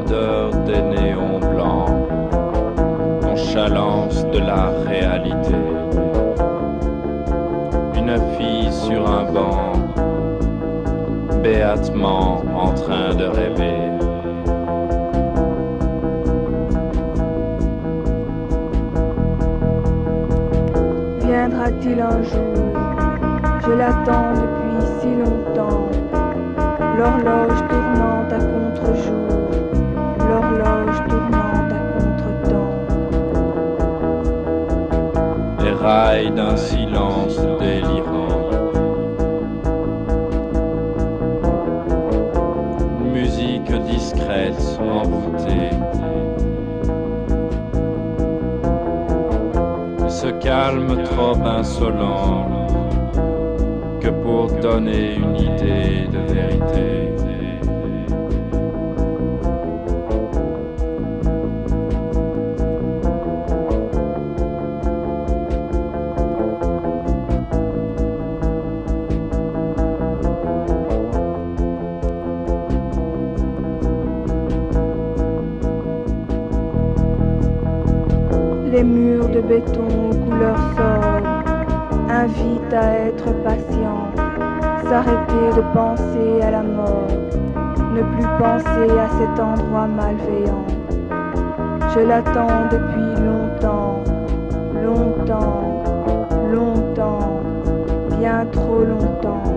des néons blancs, nonchalance de la réalité. Une fille sur un banc, béatement en train de rêver. Viendra-t-il un jour Je l'attends depuis si longtemps, l'horloge tournante à contre-jour l'horloge tournante à contre-temps. Les rails d'un silence délirant. Musique discrète, envoûtée. Ce calme trop insolent que pour donner une idée de vérité. les murs de béton couleur sol invitent à être patient, s'arrêter de penser à la mort, ne plus penser à cet endroit malveillant. Je l'attends depuis longtemps, longtemps, longtemps, bien trop longtemps.